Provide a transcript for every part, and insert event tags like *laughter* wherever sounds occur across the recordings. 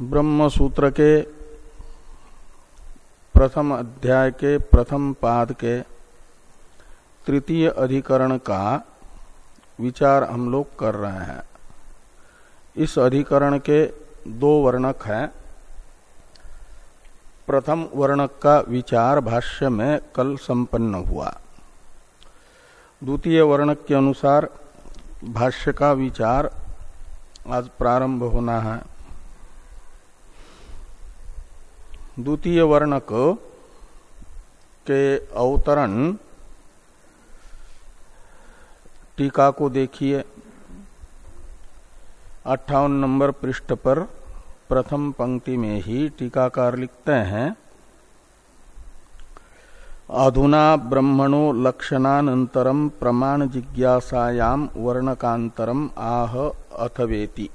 ब्रह्म सूत्र के प्रथम अध्याय के प्रथम पाद के तृतीय अधिकरण का विचार हम लोग कर रहे हैं। इस अधिकरण के दो वर्णक हैं। प्रथम वर्णक का विचार भाष्य में कल संपन्न हुआ। द्वितीय वर्णक के अनुसार भाष्य का विचार आज प्रारंभ होना है। द्वितीय वर्णक के अवतरण टीका को देखिए। अट्ठावन नंबर पृष्ठ पर प्रथम पंक्ति में ही टीकाकार लिखते हैं, अधुना ब्रह्मणो लक्षणानंतरम प्रमाण जिज्ञासायाम वर्णकांतरम आह अथवेति।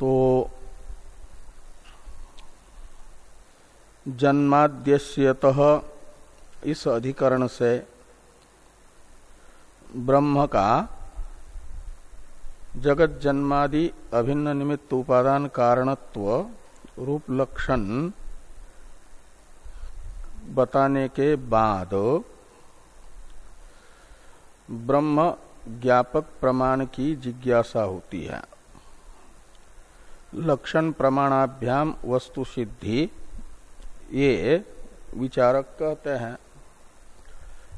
तो जन्माद्यत इस अधिकरण से ब्रह्म का जगत जन्मादि अभिन्न निमित्त उपादान कारणत्व, रूप लक्षण बताने के बाद ब्रह्म ज्ञापक प्रमाण की जिज्ञासा होती है। लक्षण प्रमाणाभ्याम वस्तु सिद्धि, ये विचारक कहते हैं।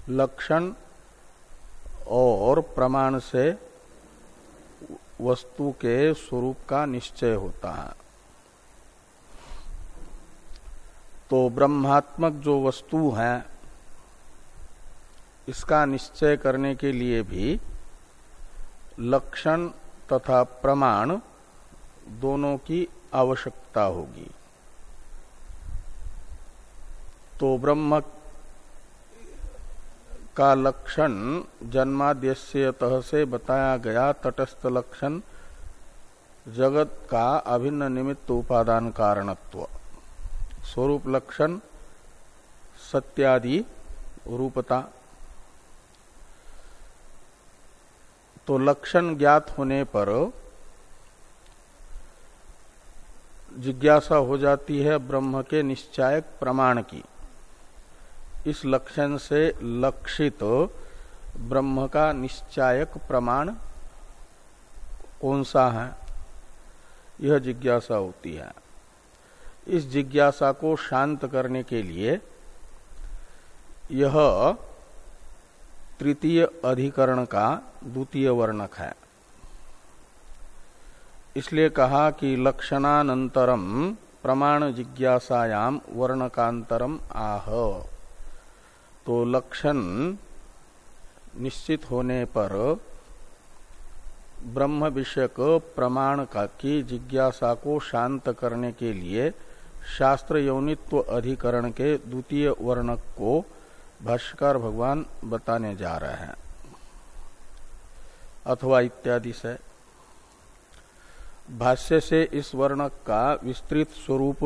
लक्षण और प्रमाण से वस्तु के स्वरूप का निश्चय होता है। तो ब्रह्मात्मक जो वस्तु है, इसका निश्चय करने के लिए भी लक्षण तथा प्रमाण दोनों की आवश्यकता होगी। तो ब्रह्म का लक्षण जन्माद्यतः से बताया गया तटस्थ लक्षण जगत का अभिन्न निमित्त उपादान कारणत्व। स्वरूप लक्षण सत्यादि रूपता। तो लक्षण ज्ञात होने पर जिज्ञासा हो जाती है ब्रह्म के निश्चायक प्रमाण की। इस लक्षण से लक्षित ब्रह्म का निश्चायक प्रमाण कौन सा है? यह जिज्ञासा होती है। इस जिज्ञासा को शांत करने के लिए यह तृतीय अधिकरण का द्वितीय वर्णक है। इसलिए कहा कि लक्षणानंतरम प्रमाण जिज्ञासायाम वर्णकांतरम आह। तो लक्षण निश्चित होने पर ब्रह्म विषयक प्रमाण का की जिज्ञासा को शांत करने के लिए शास्त्र यौनित्व अधिकरण के द्वितीय वर्णक को भाष्कर भगवान बताने जा रहे हैं। अथवा इत्यादि से भाष्य से इस वर्णक का विस्तृत स्वरूप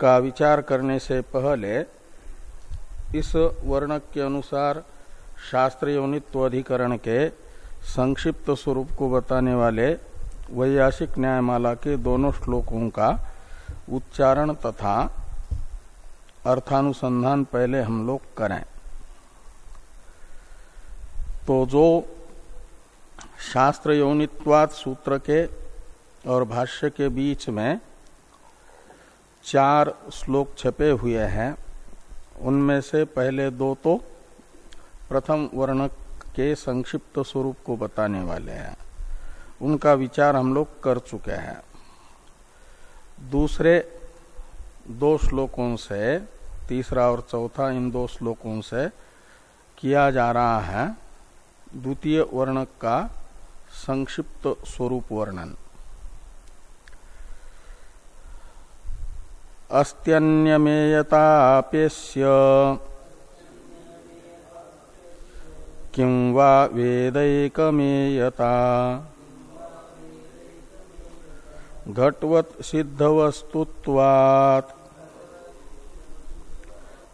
का विचार करने से पहले इस वर्णक के अनुसार शास्त्र योनित्व अधिकरण के संक्षिप्त स्वरूप को बताने वाले वैयासिक न्यायमाला के दोनों श्लोकों का उच्चारण तथा अर्थानुसंधान पहले हम लोग करें। तो जो शास्त्र योनित्वात सूत्र के और भाष्य के बीच में चार श्लोक छपे हुए हैं। उनमें से पहले दो तो प्रथम वर्ण के संक्षिप्त स्वरूप को बताने वाले हैं। उनका विचार हम लोग कर चुके हैं। दूसरे दो श्लोकों से, तीसरा और चौथा इन दो श्लोकों से किया जा रहा है। द्वितीय वर्णक का संक्षिप्त स्वरूप वर्णन। अस्त्यन्यमेयताप्यस्य किं वेदैकमेयता। घटवत् सिद्धवस्तुत्वात्।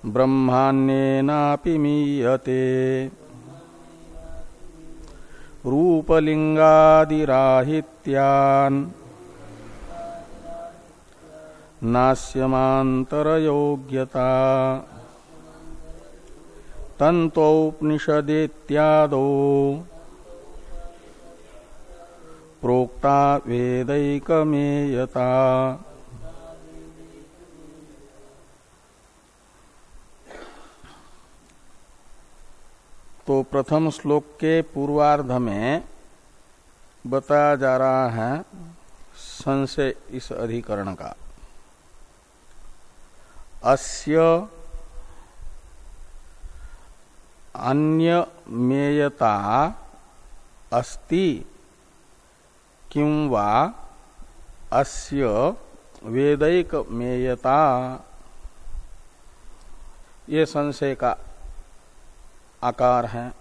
ब्रह्मान्येनापि मीयते। रूपलिंगादिराहित्यान् नास्यमान्तरयोग्यता। तन्तोपनिषदेत्यादो प्रोक्ता वेदैकमेयता। तो प्रथम श्लोक के पूर्वार्ध में बताया जा रहा है संशय इस अधिकरण का। अस्य अन्य मेयता अस्ति किं वा अस्य वेदैक मेयता। ये संशय का आकार है।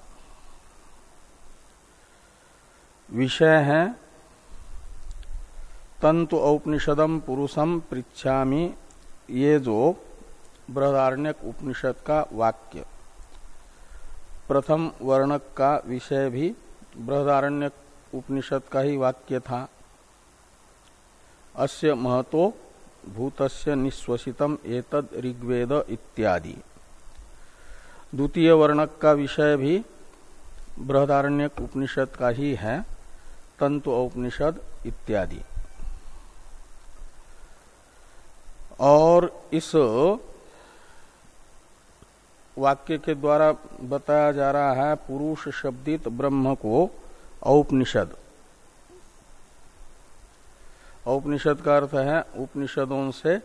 विषय है, तंतु औपनिषदम पुरुषम पृछामी ये जो बृहदारण्यक उपनिषद का वाक्य। प्रथम वर्णक का विषय भी बृहदारण्यक उपनिषद का ही वाक्य था। अस्य महतो भूतस्य निश्वसितम एतद ऋग्वेद इत्यादि। द्वितीय वर्णक का विषय भी बृहदारण्य उपनिषद का ही है, तंतु उपनिषद इत्यादि। और इस वाक्य के द्वारा बताया जा रहा है, पुरुष शब्दित ब्रह्म को औपनिषद। औपनिषद का अर्थ है, उपनिषदों से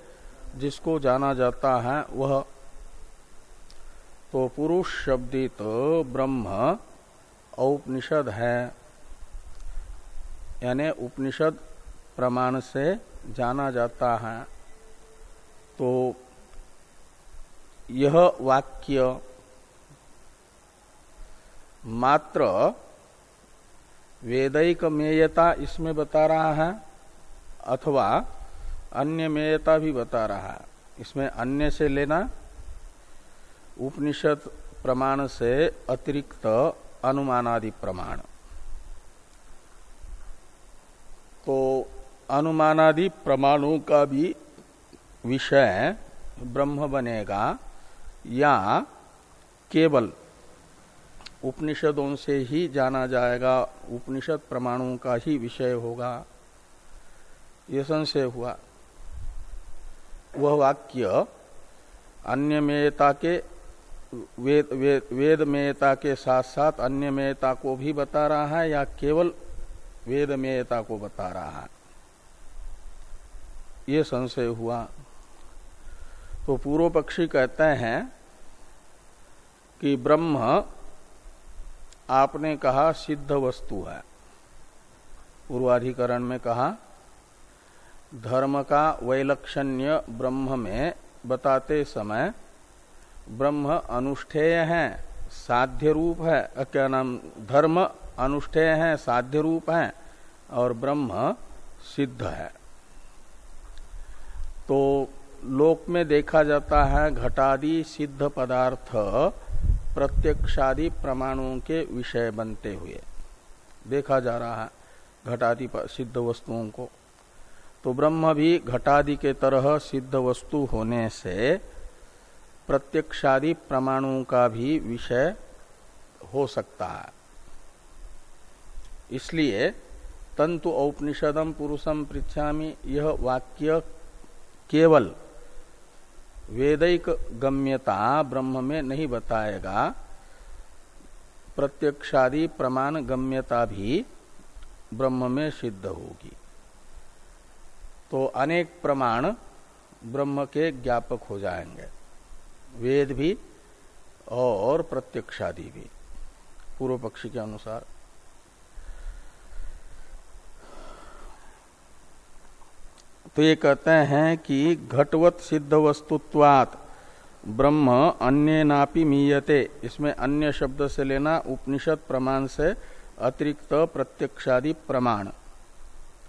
जिसको जाना जाता है, वह तो पुरुष शब्दित ब्रह्म औपनिषद है। यानी उपनिषद प्रमाण से जाना जाता है। तो यह वाक्य मात्र वेदिक मेयता इसमें बता रहा है, अथवा अन्य मेयता भी बता रहा है। इसमें अन्य से लेना उपनिषद प्रमाण से अतिरिक्त अनुमानादि प्रमाण। तो अनुमानादि प्रमाणों का भी विषय ब्रह्म बनेगा, या केवल उपनिषदों से ही जाना जाएगा, उपनिषद प्रमाणों का ही विषय होगा। यह संशय हुआ। वह वाक्य अन्य मेयता के वेद वेद, वेद मेयता के साथ साथ अन्य मेयता को भी बता रहा है या केवल वेद मेयता को बता रहा है? ये संशय हुआ। तो पूर्व पक्षी कहते हैं कि ब्रह्म आपने कहा सिद्ध वस्तु है। पूर्वाधिकरण में कहा धर्म का वैलक्षण्य ब्रह्म में बताते समय ब्रह्म अनुष्ठेय है, साध्य रूप है क्या नाम, धर्म अनुष्ठेय है, साध्य रूप है, और ब्रह्म सिद्ध है। तो लोक में देखा जाता है, घटादि सिद्ध पदार्थ प्रत्यक्षादि प्रमाणों के विषय बनते हुए। देखा जा रहा है घटादि सिद्ध वस्तुओं को। तो ब्रह्म भी घटादि के तरह सिद्ध वस्तु होने से प्रत्यक्षादि प्रमाणों का भी विषय हो सकता है। इसलिए तंतु औपनिषदम पुरुषम पृछामी यह वाक्य केवल वेदिक गम्यता ब्रह्म में नहीं बताएगा। प्रत्यक्षादि प्रमाण गम्यता भी ब्रह्म में सिद्ध होगी। तो अनेक प्रमाण ब्रह्म के ज्ञापक हो जाएँगे। वेद भी और प्रत्यक्षादि भी, पूर्व पक्षी के अनुसार। तो ये कहते हैं कि घटवत सिद्ध वस्तुत्वात, ब्रह्म अन्य नापी मीयते। इसमें अन्य शब्द से लेना उपनिषद प्रमाण से अतिरिक्त प्रत्यक्षादि प्रमाण।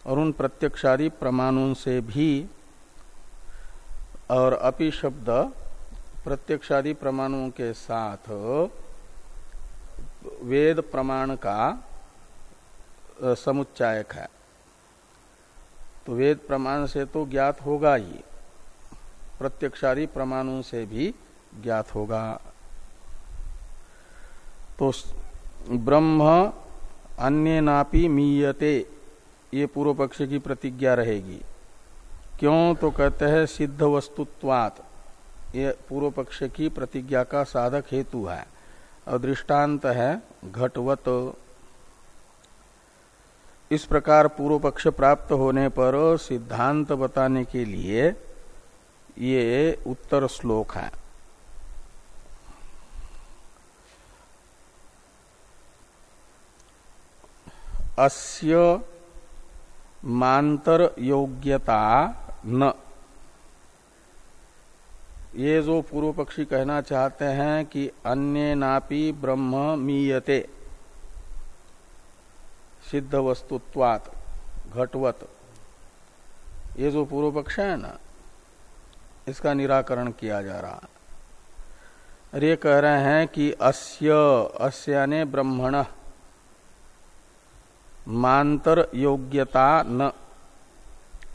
और उन प्रत्यक्षादि प्रमाणों से भी और अपि शब्द प्रत्यक्षादि प्रमाणों के साथ वेद प्रमाण का समुच्चायक है। तो वेद प्रमाण से तो ज्ञात होगा ही। प्रत्यक्षारी प्रमाणों से भी ज्ञात होगा। तो ब्रह्म अन्य नापी मीयते, ये पूर्व पक्ष की प्रतिज्ञा रहेगी। क्यों? तो कहते हैं सिद्ध वस्तुत्वात ये पूर्व पक्ष की प्रतिज्ञा का साधक हेतु है। और दृष्टांत है घटवत। इस प्रकार पूर्व पक्ष प्राप्त होने पर सिद्धांत बताने के लिए ये उत्तर श्लोक है। अस्य मांतर योग्यता न ये जो पूर्व पक्षी कहना चाहते हैं कि अन्य नापी ब्रह्म मीयते। सिद्ध वस्तुत्वात, घटवत। ये जो पूर्व पक्ष है ना, इसका निराकरण किया जा रहा है। ये कह रहे हैं कि अस्य अस्याने ब्रह्मण। मांतर योग्यता न।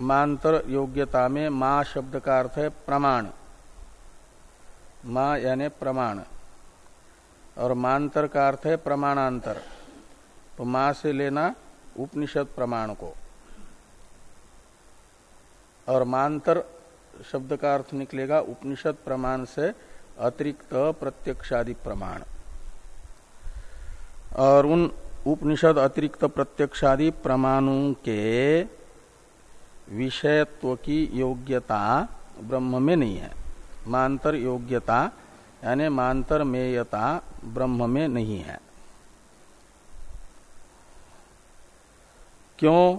मांतर योग्यता में मा शब्द का अर्थ है प्रमाण। मा यानी प्रमाण। और मांतर का अर्थ है प्रमाणांतर। तो माँ से लेना उपनिषद प्रमाण को। और मांतर शब्द का अर्थ निकलेगा उपनिषद प्रमाण से अतिरिक्त प्रत्यक्षादि प्रमाण। और उन उपनिषद अतिरिक्त प्रत्यक्षादि प्रमाणों के विषयत्व की योग्यता ब्रह्म में नहीं है। मांतर योग्यता, यानी मांतर मेयता ब्रह्म में नहीं है। क्यों?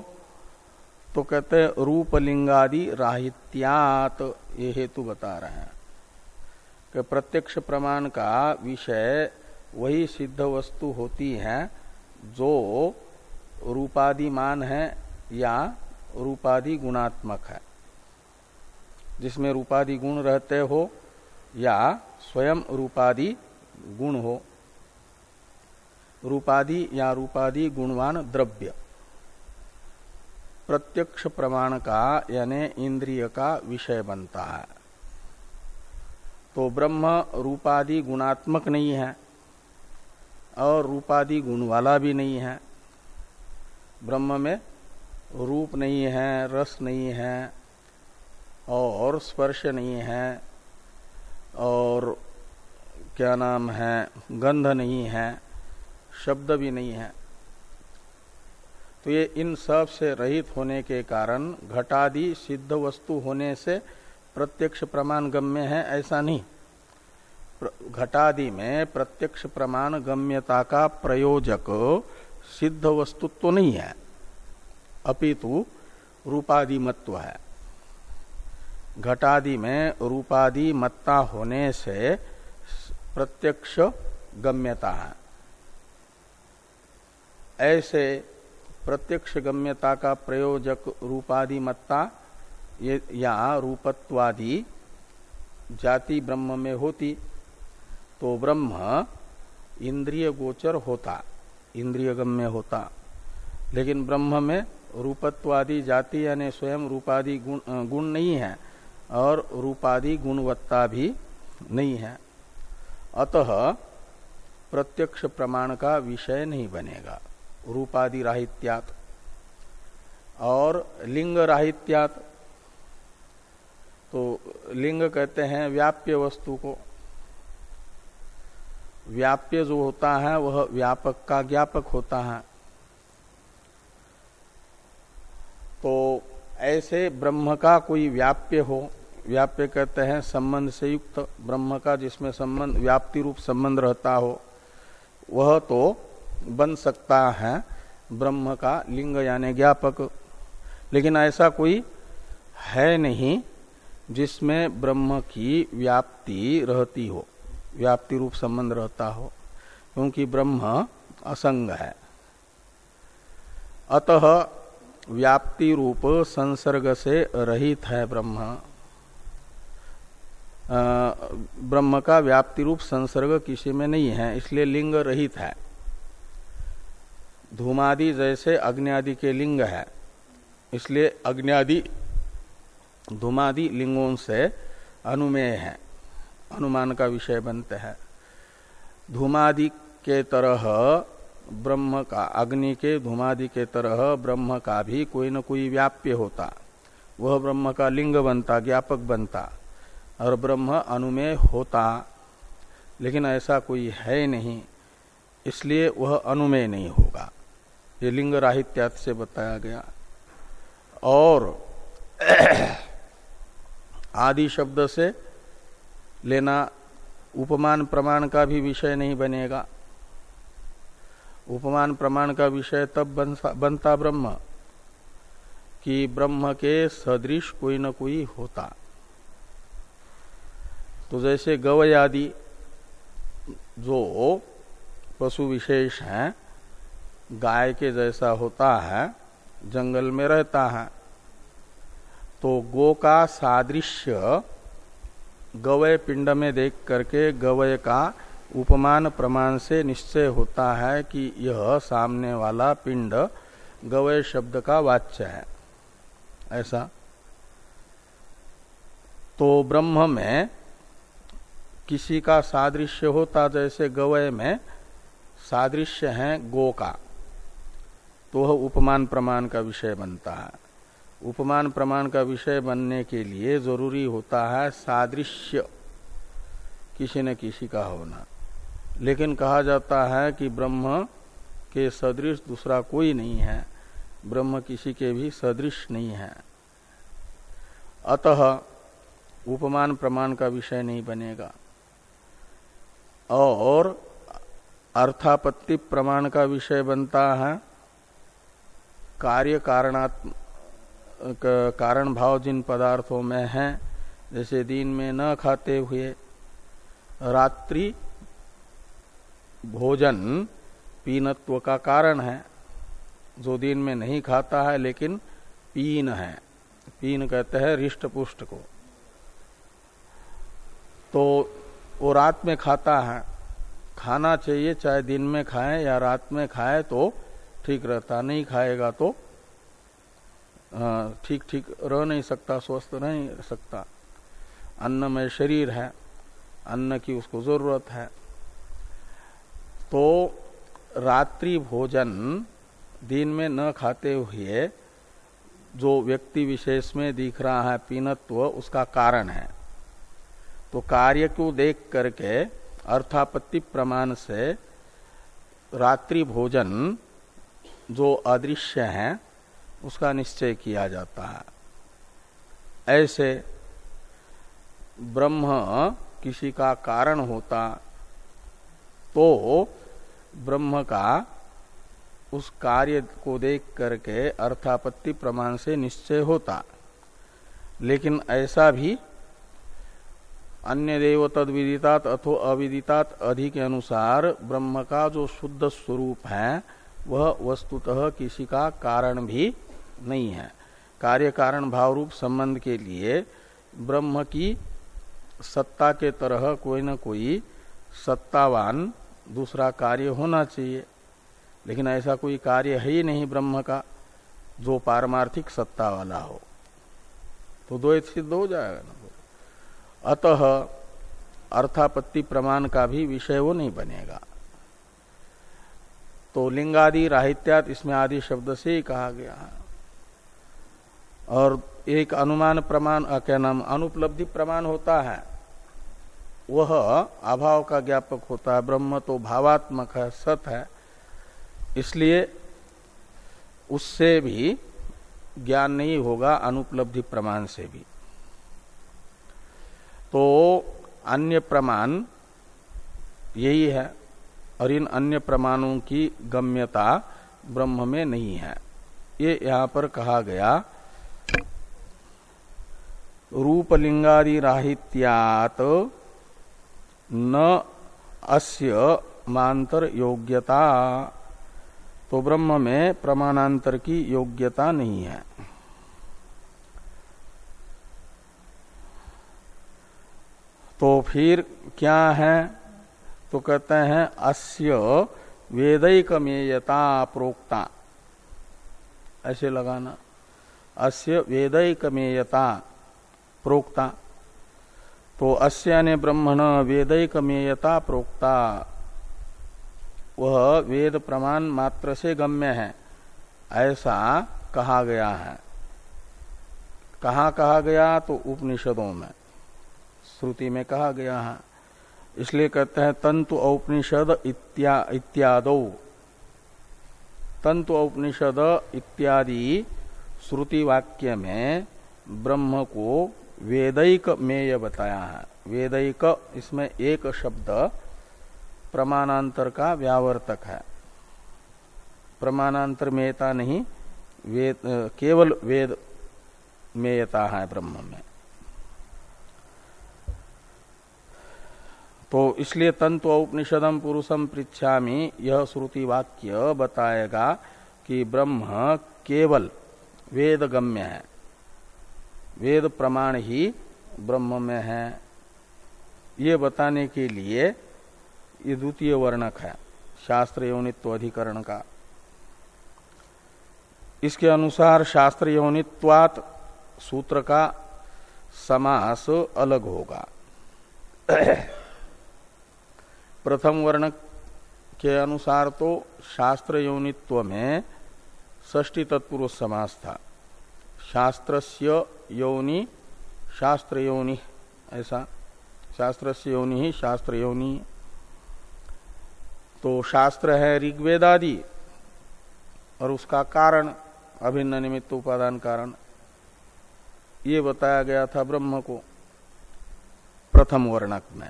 तो कहते रूपलिंगादि राहित्यात, ये हेतु बता रहे हैं। कि प्रत्यक्ष प्रमाण का विषय वही सिद्ध वस्तु होती है, जो रूपादिमान है या रूपादि गुणात्मक है। जिसमें रूपादि गुण रहते हो या स्वयं रूपादि गुण हो। रूपादि या रूपादि गुणवान द्रव्य। प्रत्यक्ष प्रमाण का यानी इंद्रिय का विषय बनता है। तो ब्रह्म रूपादि गुणात्मक नहीं है और रूपादि गुण वाला भी नहीं है। ब्रह्म में रूप नहीं है, रस नहीं है और स्पर्श नहीं है, और क्या नाम है, गंध नहीं है, शब्द भी नहीं है। तो ये इन सबसे रहित होने के कारण घटादि सिद्ध वस्तु होने से प्रत्यक्ष प्रमाण गम्य है, ऐसा नहीं। घटादि में प्रत्यक्ष प्रमाण गम्यता का प्रयोजक सिद्ध वस्तुत्व तो नहीं है। अपितु रूपादि मत्व है। घटादि में रूपादि मत्ता होने से प्रत्यक्ष गम्यता है। ऐसे प्रत्यक्ष गम्यता का प्रयोजक रूपादि मत्ता या रूपत्वादि जाति ब्रह्म में होती तो ब्रह्म इंद्रिय गोचर होता इंद्रिय गम्य होता। लेकिन ब्रह्म में रूपत्वादि जाति यानी स्वयं रूपादि गुण, गुण नहीं है। और रूपादि गुणवत्ता भी नहीं है। अतः प्रत्यक्ष प्रमाण का विषय नहीं बनेगा। रूपादि राहित्यात और लिंग राहित्यात। तो लिंग कहते हैं व्याप्य वस्तु को। व्याप्य जो होता है, वह व्यापक का ज्ञापक होता है। तो ऐसे ब्रह्म का कोई व्याप्य हो व्याप्य कहते हैं, संबंध से युक्त ब्रह्म का जिसमें संबंध, व्याप्ति रूप संबंध रहता हो, वह तो बन सकता है ब्रह्म का लिंग यानी ज्ञापक। लेकिन ऐसा कोई है नहीं जिसमें ब्रह्म की व्याप्ति रहती हो, व्याप्ति रूप संबंध रहता हो, क्योंकि ब्रह्म असंग है। अतः व्याप्ति रूप संसर्ग से रहित है ब्रह्म। ब्रह्म का व्याप्ति रूप संसर्ग किसी में नहीं है, इसलिए लिंग रहित है। धूमादि जैसे अग्नि के लिंग है, इसलिए अग्नि धूमादि लिंगों से अनुमेय है, अनुमान का विषय बनते हैं। धूमादि के तरह ब्रह्म का, अग्नि के धूमादि के तरह ब्रह्म का भी कोई न कोई व्याप्य होता, वह ब्रह्म का लिंग बनता, ज्ञापक बनता। और ब्रह्म अनुमेय होता, लेकिन ऐसा कोई है नहीं, इसलिए वह अनुमेय नहीं होगा। ये लिंग राहित्यात से बताया गया। और *clears throat* आदि शब्द से लेना उपमान प्रमाण का भी विषय नहीं बनेगा। उपमान प्रमाण का विषय तब बनता ब्रह्म, कि ब्रह्म के सदृश कोई न कोई होता। तो जैसे गवय आदि जो पशु विशेष हैं, गाय के जैसा होता है, जंगल में रहता है तो गो का सादृश्य गवय पिंड में देख करके गवय का उपमान प्रमाण से निश्चय होता है कि यह सामने वाला पिंड गवय शब्द का वाच्य है। ऐसा। तो ब्रह्म में किसी का सादृश्य होता जैसे गवय में सादृश्य है गो का तो वह उपमान प्रमाण का विषय बनता है। उपमान प्रमाण का विषय बनने के लिए ज़रूरी होता है सादृश्य, किसी न किसी का होना। लेकिन कहा जाता है कि ब्रह्म के सदृश दूसरा कोई नहीं है, ब्रह्म किसी के भी सदृश नहीं है। अतः उपमान प्रमाण का विषय नहीं बनेगा। और अर्थापत्ति प्रमाण का विषय बनता है। कार्य कारणात्म कारण भाव जिन पदार्थों में है, जैसे दिन में न खाते हुए, रात्रि भोजन पीनत्व का कारण है। जो दिन में नहीं खाता है, लेकिन पीन है। पीन कहते हैं रिष्ट पुष्ट को। तो वो रात में खाता है। खाना चाहिए, चाहे दिन में खाए या रात में खाए तो ठीक रहता नहीं खाएगा तो ठीक ठीक रह नहीं सकता, स्वस्थ नहीं रह सकता। अन्न में शरीर है, अन्न की उसको ज़रूरत है। तो रात्रि भोजन दिन में न खाते हुए जो व्यक्ति विशेष में दिख रहा है पीनत्व, उसका कारण है। तो कार्य को देख करके अर्थापत्ति प्रमाण से रात्रि भोजन जो अदृश्य है, उसका निश्चय किया जाता है। ऐसे ब्रह्म किसी का कारण होता तो ब्रह्म का उस कार्य को देख करके अर्थापत्ति प्रमाण से निश्चय होता। लेकिन ऐसा भी अन्य देव तद विदितात अथो अविदितात अधिक के अनुसार ब्रह्म का जो शुद्ध स्वरूप है, वह वस्तुतः किसी का कारण भी नहीं है। कार्य कारण भाव रूप संबंध के लिए ब्रह्म की सत्ता के तरह कोई न कोई सत्तावान दूसरा कार्य होना चाहिए। लेकिन ऐसा कोई कार्य है ही नहीं ब्रह्म का, जो पारमार्थिक सत्ता वाला हो। तो द्वैत सिद्ध हो जाएगा ना। अतः अर्थापत्ति प्रमाण का भी विषय वो नहीं बनेगा। तो लिंगादि राहित्यात इसमें आदि शब्द से ही कहा गया है। और एक अनुमान प्रमाण क्या नाम, अनुपलब्धि प्रमाण होता है। वह अभाव का ज्ञापक होता है, ब्रह्म तो भावात्मक है, सत है। इसलिए उससे भी ज्ञान नहीं होगा, अनुपलब्धि प्रमाण से भी। तो अन्य प्रमाण यही है और इन अन्य प्रमाणों की गम्यता ब्रह्म में नहीं है। ये यहाँ पर कहा गया रूपलिंगादि राहित्यात न अस्य मांतर योग्यता। तो ब्रह्म में प्रमाणांतर की योग्यता नहीं है। तो फिर क्या है? तो कहते हैं, अस्य वेदैकमेयता प्रोक्ता। ऐसे लगाना। अस्य वेदैकमेयता प्रोक्ता। तो अस्य ने ब्रह्मण, वेदैकमेयता प्रोक्ता। वह वेद प्रमाण मात्र से गम्य है। ऐसा कहा गया है। कहा कहा गया? तो उपनिषदों में। श्रुति में कहा गया है। इसलिए कहते हैं, तंतु औपनिषद इत्या, इत्यादो। तंतु औपनिषद इत्यादि श्रुति वाक्य में ब्रह्म को वेदिक मेय बताया है। वेदिक, इसमें एक शब्द प्रमाणांतर का व्यावर्तक है। प्रमाणांतर मेयता नहीं, वेद, केवल वेद मेयता है ब्रह्म में। तो इसलिए तंतु उपनिषदम पुरुषम पृछामी यह श्रुति वाक्य बताएगा कि ब्रह्म केवल वेद गम्य है। वेद प्रमाण ही ब्रह्म में है। ये बताने के लिए ये द्वितीय वर्णक है शास्त्र यौनित्व अधिकरण का। इसके अनुसार शास्त्र यौनित्वात सूत्र का समास अलग होगा। प्रथम वर्णक के अनुसार तो शास्त्र यौनित्व में ष्टी तत्पुरुष समास था। शास्त्रस्य यौनि शास्त्र यौनि ऐसा? शास्त्र से योनि ही शास्त्र योनि तो शास्त्र है ऋग्वेद आदि और उसका कारण, अभिन्न निमित्त उपादान कारण, ये बताया गया था ब्रह्म को। प्रथम वर्णक में।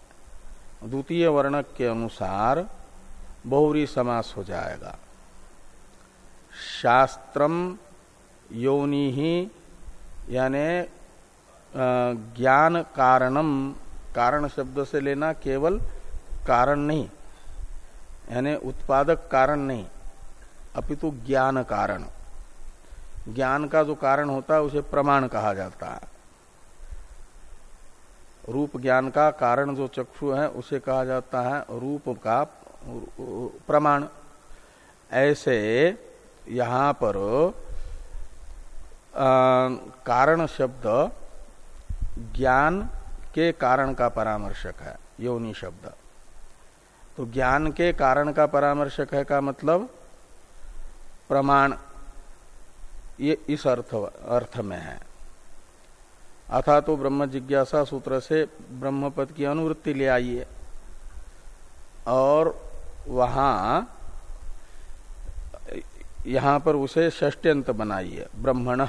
द्वितीय वर्णक के अनुसार बहुरी समास हो जाएगा। शास्त्रम योनि ही, यानी ज्ञान कारणम, कारण शब्द से लेना केवल कारण नहीं, यानी उत्पादक कारण नहीं, अपितु ज्ञान कारण। ज्ञान का जो कारण होता है, उसे प्रमाण कहा जाता है। रूप ज्ञान का कारण जो चक्षु है उसे कहा जाता है रूप का प्रमाण। ऐसे यहाँ पर आ, कारण शब्द ज्ञान के कारण का परामर्शक है योनि शब्द। तो ज्ञान के कारण का परामर्शक है का मतलब? प्रमाण ये इस अर्थ अर्थ में है। अथा तो ब्रह्म जिज्ञासा सूत्र से ब्रह्म पद की अनुवृत्ति ले आइए और वहाँ, यहाँ पर उसे षष्ट्यंत बनाइए ब्रह्मण।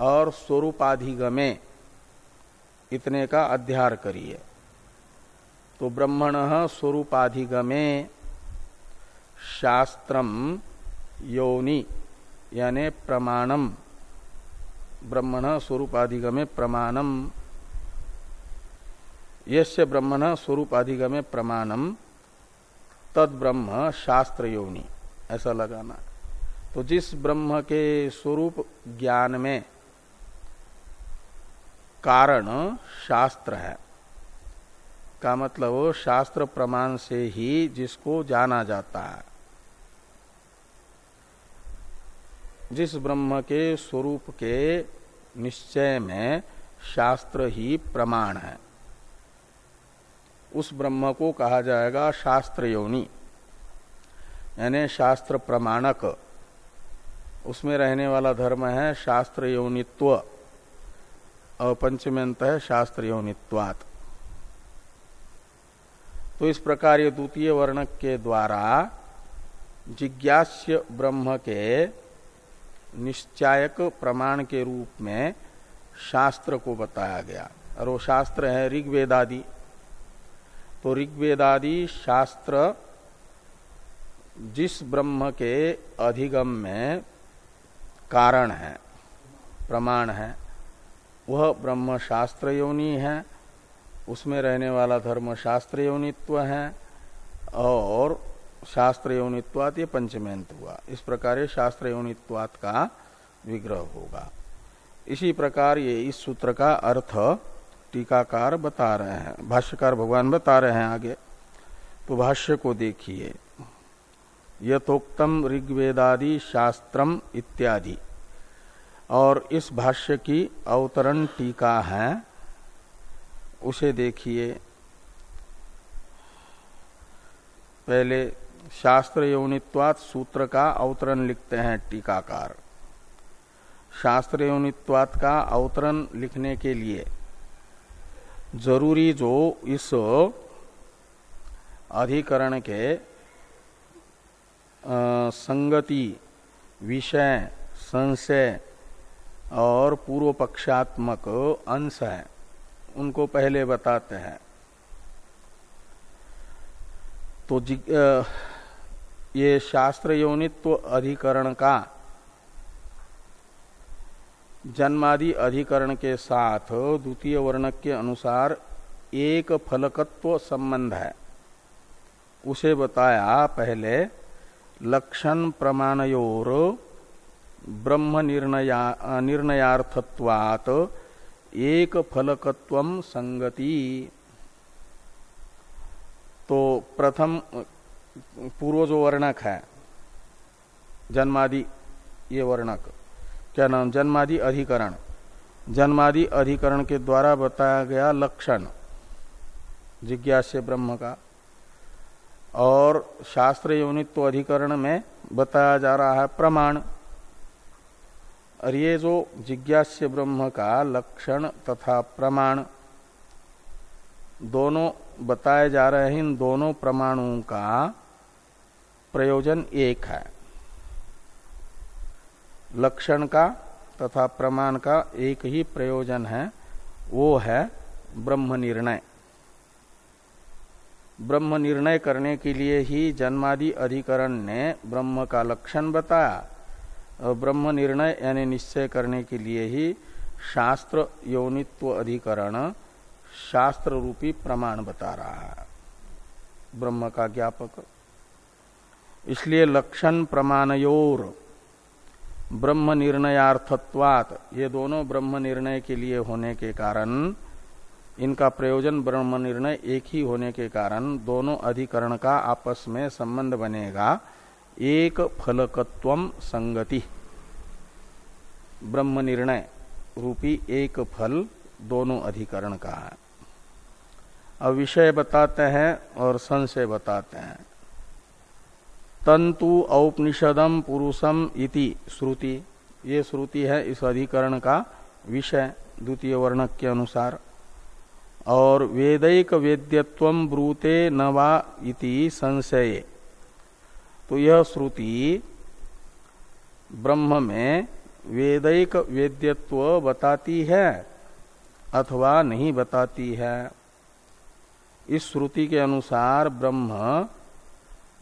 और स्वरूपाधिगमे इतने का अध्यार करिए तो ब्रह्मण स्वरूपाधिगमे शास्त्रम योनि, यानी प्रमाणम। ब्रह्मण स्वरूपाधिगमे प्रमाणम यश ब्रह्मण स्वरूपाधिगमे प्रमाणम तद ब्रह्म शास्त्र योनि ऐसा लगाना। तो जिस ब्रह्म के स्वरूप ज्ञान में कारण शास्त्र है, का मतलब शास्त्र प्रमाण से ही जिसको जाना जाता है। जिस ब्रह्म के स्वरूप के निश्चय में शास्त्र ही प्रमाण है। उस ब्रह्म को कहा जाएगा शास्त्र योनि। यानी शास्त्र प्रमाणक। उसमें रहने वाला धर्म है शास्त्र योनित्व। और पंचमेंत है शास्त्र योनित्वात। तो इस प्रकार ये द्वितीय वर्णक के द्वारा जिज्ञास्य ब्रह्म के निश्चायक प्रमाण के रूप में शास्त्र को बताया गया। और वो शास्त्र है ऋग्वेदादि। तो ऋग्वेदादि शास्त्र जिस ब्रह्म के अधिगम में कारण है, प्रमाण है, वह ब्रह्म शास्त्र योनि है, उसमें रहने वाला धर्म शास्त्र योनित्व है, और शास्त्र योनित्वात ये पंचमेंत हुआ। इस प्रकार शास्त्र योनित्वात का विग्रह होगा। इसी प्रकार ये इस सूत्र का अर्थ टीकाकार बता रहे हैं। भाष्यकार भगवान बता रहे हैं आगे। तो भाष्य को देखिए। यथोक्तम ऋग्वेदादि शास्त्रम इत्यादि। और इस भाष्य की अवतरण टीका है, उसे देखिए। पहले शास्त्र यौनित्वात सूत्र का अवतरण लिखते हैं टीकाकार। शास्त्र यौनित्वात का अवतरण लिखने के लिए ज़रूरी जो इस अधिकरण के संगति, विषय, संशय और पूर्व पक्षात्मक अंश है, उनको पहले बताते हैं। तो ये शास्त्र योनित्व अधिकरण का जन्मादि अधिकरण के साथ द्वितीय वर्ण के अनुसार एक फलकत्व संबंध है। उसे बताया पहले लक्षण प्रमाणयोर ब्रह्म निर्णया, निर्णयार्थत्वात एक फलकत्व संगति। तो प्रथम पूर्व जो वर्णक है। जन्मादि, ये वर्णक। क्या नाम? जन्मादि अधिकरण। जन्मादि अधिकरण के द्वारा बताया गया लक्षण। जिज्ञास्य ब्रह्म का। और शास्त्र योनित्व अधिकरण में बताया जा रहा है प्रमाण। और ये जो जिज्ञास्य ब्रह्म का लक्षण तथा प्रमाण, दोनों बताए जा रहे हैं इन दोनों प्रमाणों का प्रयोजन एक है। लक्षण का तथा प्रमाण का एक ही प्रयोजन है, वो है ब्रह्म निर्णय। ब्रह्म निर्णय करने के लिए ही जन्मादि अधिकरण ने ब्रह्म का लक्षण बताया। और ब्रह्म निर्णय यानी निश्चय करने के लिए ही शास्त्र यौनित्व अधिकरण शास्त्र रूपी प्रमाण बता रहा है। ब्रह्म का ज्ञापक इसलिए लक्षण प्रमाणयोर, ब्रह्म निर्णयार्थत्वात, ये दोनों ब्रह्म निर्णय के लिए होने के कारण, इनका प्रयोजन ब्रह्म निर्णय एक ही होने के कारण दोनों अधिकरण का आपस में संबंध बनेगा। एक फलकत्व संगति। ब्रह्म निर्णय रूपी एक फल दोनों अधिकरण का है। अब विषय बताते हैं और संशय बताते हैं। तंतु औपनिषदम पुरुषम इति श्रुति। ये श्रुति है इस अधिकरण का विषय द्वितीय वर्णक के अनुसार। और वेदिक वेद्यत्व ब्रूते नवा इति संशय। तो यह श्रुति ब्रह्म में वेदिक वेद्यत्व बताती है अथवा नहीं बताती है। इस श्रुति के अनुसार ब्रह्म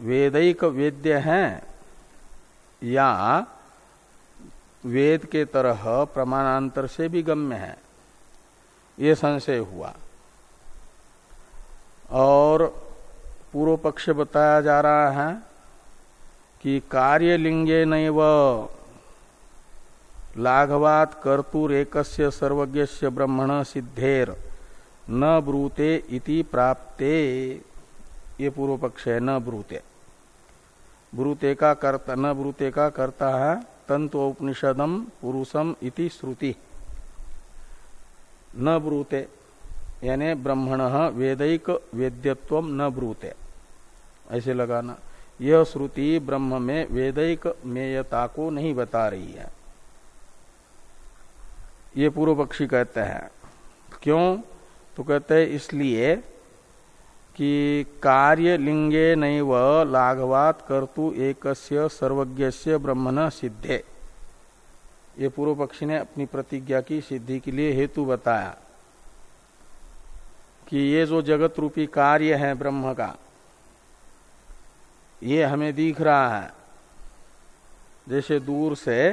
वेदिक वेद्य हैं, या वेद के तरह प्रमाणांतर से भी गम्य है। ये संशय हुआ। और पूर्व पक्ष बताया जा रहा है कि कार्यलिंगे नैव लाघवात कर्तुर एकस्य सर्वज्ञ ब्रह्मण सिद्धेर न ब्रूते इति प्राप्ते। ये पूर्व पक्ष है, न ब्रूते। ब्रूते का कर्ता, न ब्रूते का करता है, तंतु उपनिषदम पुरुषम इति श्रुति। न ब्रूते, यानी ब्रह्मण वेदिक वेद्यत्व न ब्रूते। ऐसे लगाना, यह श्रुति ब्रह्म में वेदिक मेयता को नहीं बता रही है। ये पूर्व पक्षी कहते हैं। क्यों? तो कहते हैं, इसलिए कि कार्य लिंगे नैव लाघवात कर्तु एकस्य सर्वज्ञ ब्रह्मण सिद्धे। ये पूर्व पक्षी ने अपनी प्रतिज्ञा की, सिद्धि के लिए हेतु बताया कि ये जो जगत रूपी कार्य है ब्रह्म का, ये हमें दिख रहा है। जैसे दूर से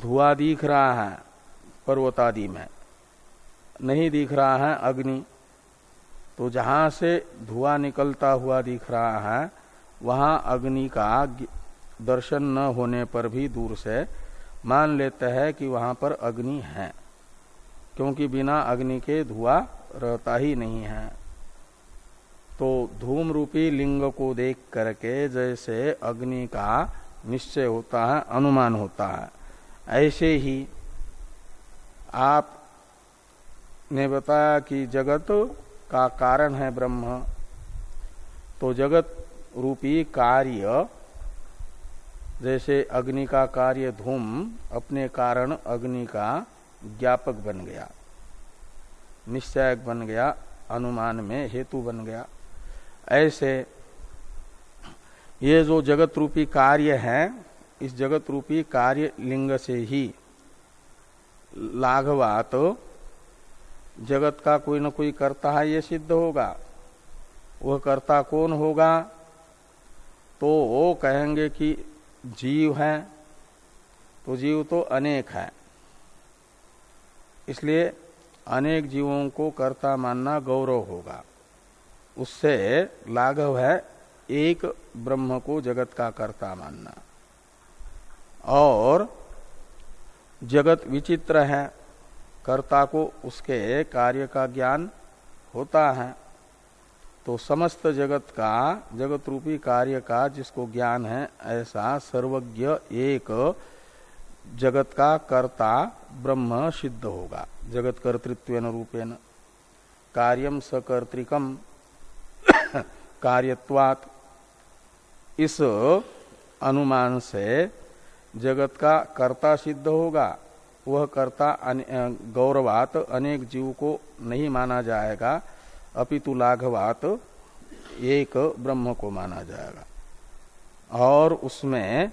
धुआँ दिख रहा है पर्वतादि में, नहीं दिख रहा है अग्नि। तो जहाँ से धुआँ निकलता हुआ दिख रहा है, वहाँ अग्नि का दर्शन न होने पर भी दूर से मान लेते हैं कि वहाँ पर अग्नि है, क्योंकि बिना अग्नि के धुआँ रहता ही नहीं है। तो धूम रूपी लिंग को देख करके जैसे अग्नि का निश्चय होता है, अनुमान होता है, ऐसे ही आप ने बताया कि जगत का कारण है ब्रह्म। तो जगत रूपी कार्य, जैसे अग्नि का कार्य धूम, अपने कारण अग्नि का ज्ञापक बन गया। निश्चयक बन गया, अनुमान में हेतु बन गया। ऐसे ये जो जगत रूपी कार्य है, इस जगत रूपी कार्य लिंग से ही लाघवात तो जगत का कोई न कोई करता है, ये सिद्ध होगा। वह कर्ता कौन होगा? तो वो कहेंगे कि जीव है। तो जीव तो अनेक है। इसलिए अनेक जीवों को कर्ता मानना गौरव होगा। उससे लाघव है एक ब्रह्म को जगत का कर्ता मानना। और जगत विचित्र है। कर्ता को उसके कार्य का ज्ञान होता है। तो समस्त जगत का, जगत रूपी कार्य का जिसको ज्ञान है, ऐसा सर्वज्ञ एक जगत का कर्ता ब्रह्म सिद्ध होगा। जगत कर्तृत्व रूपेण कार्यम सकर्तिकम *coughs* कार्यत्वात। इस अनुमान से जगत का कर्ता सिद्ध होगा। वह कर्ता गौरवात, अनेक जीव को नहीं माना जाएगा, अपितु लाघवात, एक ब्रह्म को माना जाएगा। और उसमें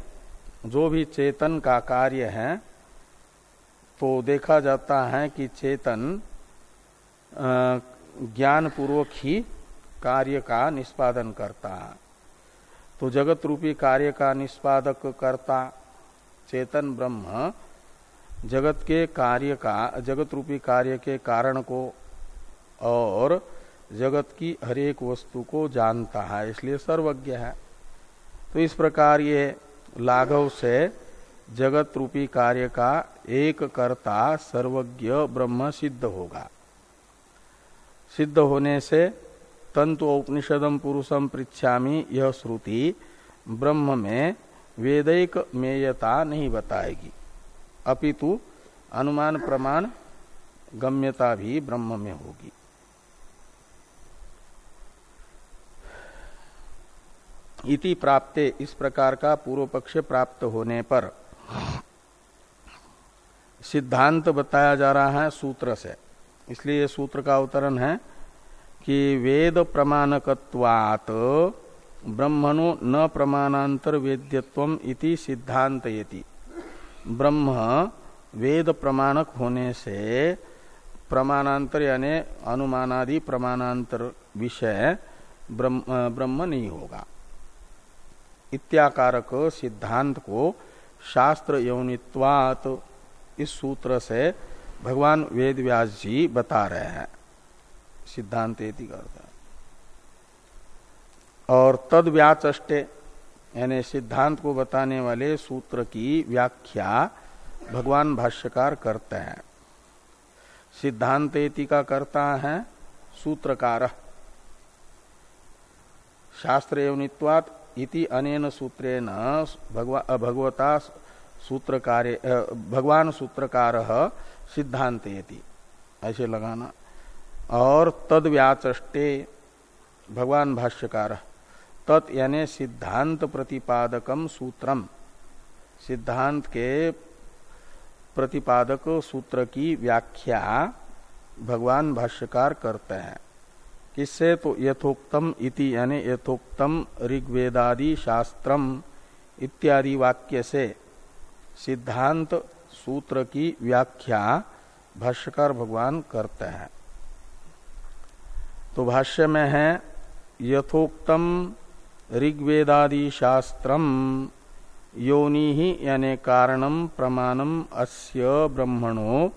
जो भी चेतन का कार्य है तो देखा जाता है कि चेतन ज्ञान पूर्वक ही कार्य का निष्पादन करता है। तो जगत रूपी कार्य का निष्पादक करता चेतन ब्रह्म जगत के कार्य का, जगत रूपी कार्य के कारण को और जगत की हरेक वस्तु को जानता है, इसलिए सर्वज्ञ है। तो इस प्रकार ये लाघव से जगत रूपी कार्य का एक कर्ता सर्वज्ञ ब्रह्म सिद्ध होगा। सिद्ध होने से तंतु उपनिषदम पुरुषम पृछामी यह श्रुति ब्रह्म में वेदिक मेयता नहीं बताएगी। अपितु अनुमान प्रमाण गम्यता भी ब्रह्म में होगी। इति प्राप्ते इस प्रकार का पूर्व पक्ष प्राप्त होने पर सिद्धांत बताया जा रहा है सूत्र से। इसलिए सूत्र का अवतरण है कि वेद प्रमाणकवात ब्रह्मणो न प्रमाणांतर वेद्यत्व इति सिद्धांत यति ब्रह्म वेद प्रमाणक होने से प्रमाणांतर यानी अनुमानादि प्रमाणांतर विषय ब्रह्म, ब्रह्म नहीं होगा। इत्याकारक सिद्धांत को शास्त्र यौनित्वात इस सूत्र से भगवान वेद व्यास जी बता रहे हैं। सिद्धांत करता और तद व्याचे यानी सिद्धांत को बताने वाले सूत्र की व्याख्या भगवान भाष्यकार करते हैं। सिद्धांत का करता है सूत्रकार। शास्त्र एवनित्वात इति अनेन सूत्रेण भगवा, भगवता सूत्र कार्य भगवान सूत्रकार सिद्धांत ऐसे लगाना। और तद व्याचे भगवान भाष्यकार। तत् यानी सिद्धांत प्रतिपादकम सूत्रम। सिद्धांत के प्रतिपादक सूत्र की व्याख्या भगवान भाष्यकार करते हैं। किससे? तो यथोक्तम इति यानी यथोक्तम ऋग्वेदादि शास्त्रम इत्यादि वाक्य से सिद्धांत सूत्र की व्याख्या भाष्यकार भगवान करते हैं। तो भाष्य में है यथोक्तम ऋग्वेदादि शास्त्रम योनि ही यानी कारणम प्रमाणम अस्य ब्रह्मणो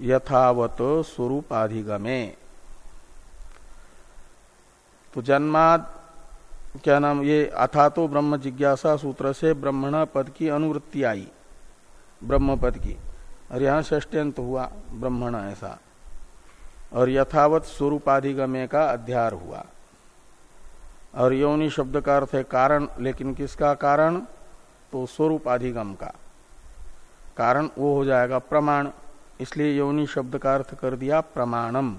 यथावत स्वरूपाधिगमे। तो जन्माद क्या नाम, ये अथा तो ब्रह्म जिज्ञासा सूत्र से ब्रह्मण पद की अनुवृत्ति आई, ब्रह्म पद की। और यहाँ ष्ट्यंत हुआ ब्रह्मण ऐसा। और यथावत स्वरूपाधिगमे का अध्यार हुआ। और योनि शब्द का अर्थ है कारण, लेकिन किसका कारण? तो स्वरूप अधिगम का। कारण वो हो जाएगा प्रमाण। इसलिए योनि शब्द का अर्थ कर दिया प्रमाणम।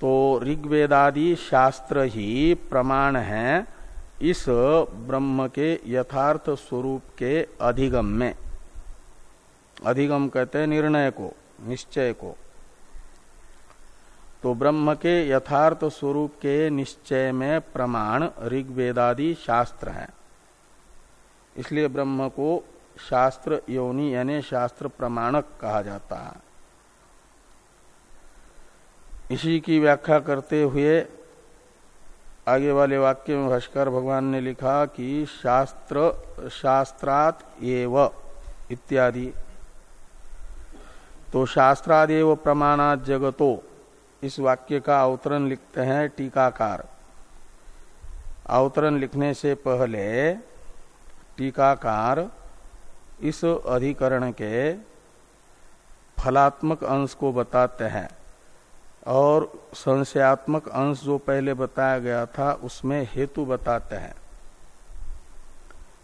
तो ऋग्वेदादि शास्त्र ही प्रमाण है इस ब्रह्म के यथार्थ स्वरूप के अधिगम में। अधिगम कहते हैं निर्णय को, निश्चय को। तो ब्रह्म के यथार्थ स्वरूप के निश्चय में प्रमाण, ऋग्वेदादि शास्त्र है। इसलिए ब्रह्म को शास्त्र योनि यानी शास्त्र प्रमाणक कहा जाता है। इसी की व्याख्या करते हुए आगे वाले वाक्य में भाष्कर भगवान ने लिखा कि शास्त्र, शास्त्रात एव इत्यादि। तो शास्त्रादेव प्रमाणात जगतो। इस वाक्य का अवतरण लिखते हैं टीकाकार। अवतरण लिखने से पहले टीकाकार इस अधिकरण के फलात्मक अंश को बताते हैं और संशयात्मक अंश जो पहले बताया गया था उसमें हेतु बताते हैं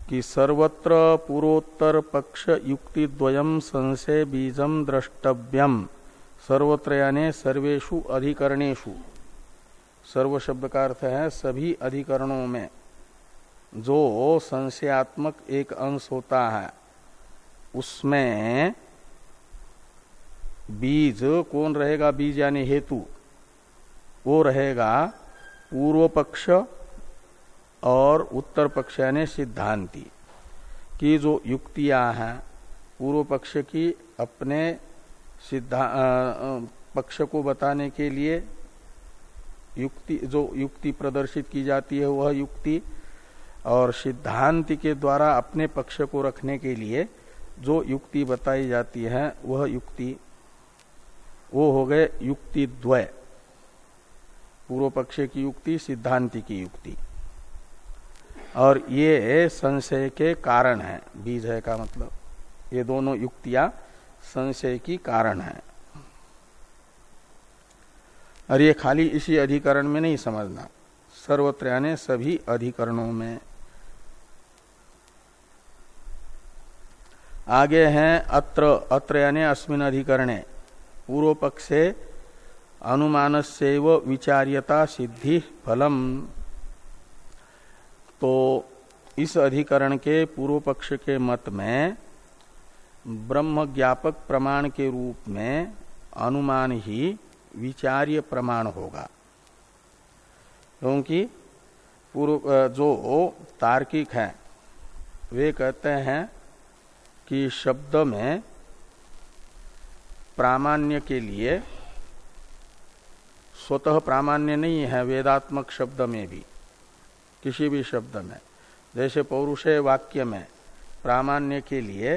कि सर्वत्र पूर्वोत्तर पक्ष युक्ति द्वयम संशय बीजम द्रष्टव्यम। सर्वत्र यानी सर्वेशु अधिकरणेशु सर्व शब्द का अर्थ है सभी अधिकरणों में। जो संशयात्मक एक अंश होता है, उसमें बीज कौन रहेगा? बीज यानी हेतु। वो रहेगा पूर्व पक्ष और उत्तर पक्ष यानी सिद्धांति। की जो युक्तियाँ हैं पूर्व पक्ष की अपने सिद्धा पक्ष को बताने के लिए युक्ति, जो युक्ति प्रदर्शित की जाती है, वह युक्ति और सिद्धांत के द्वारा अपने पक्ष को रखने के लिए जो युक्ति बताई जाती है, वह युक्ति, वो हो गए युक्ति द्वय। पूर्व पक्ष की युक्ति, सिद्धांति की युक्ति। और ये संशय के कारण है, बीज है का मतलब। ये दोनों युक्तियाँ संशय की कारण है। और ये खाली इसी अधिकरण में नहीं समझना। सर्वत्र यानी सभी अधिकरणों में। आगे हैं अत्र अत्र यानी अस्मिन अधिकरणे। पूर्व पक्षे अनुमान से व विचार्यता सिद्धि फलम। तो इस अधिकरण के पूर्व पक्ष के मत में ब्रह्म ज्ञापक प्रमाण के रूप में अनुमान ही विचार्य प्रमाण होगा। क्योंकि पूर्व जो तार्किक हैं, वे कहते हैं कि शब्द में प्रामाण्य के लिए, स्वतः प्रामाण्य नहीं है वेदात्मक शब्द में भी, किसी भी शब्द में। जैसे पौरुषे वाक्य में, प्रामाण्य के लिए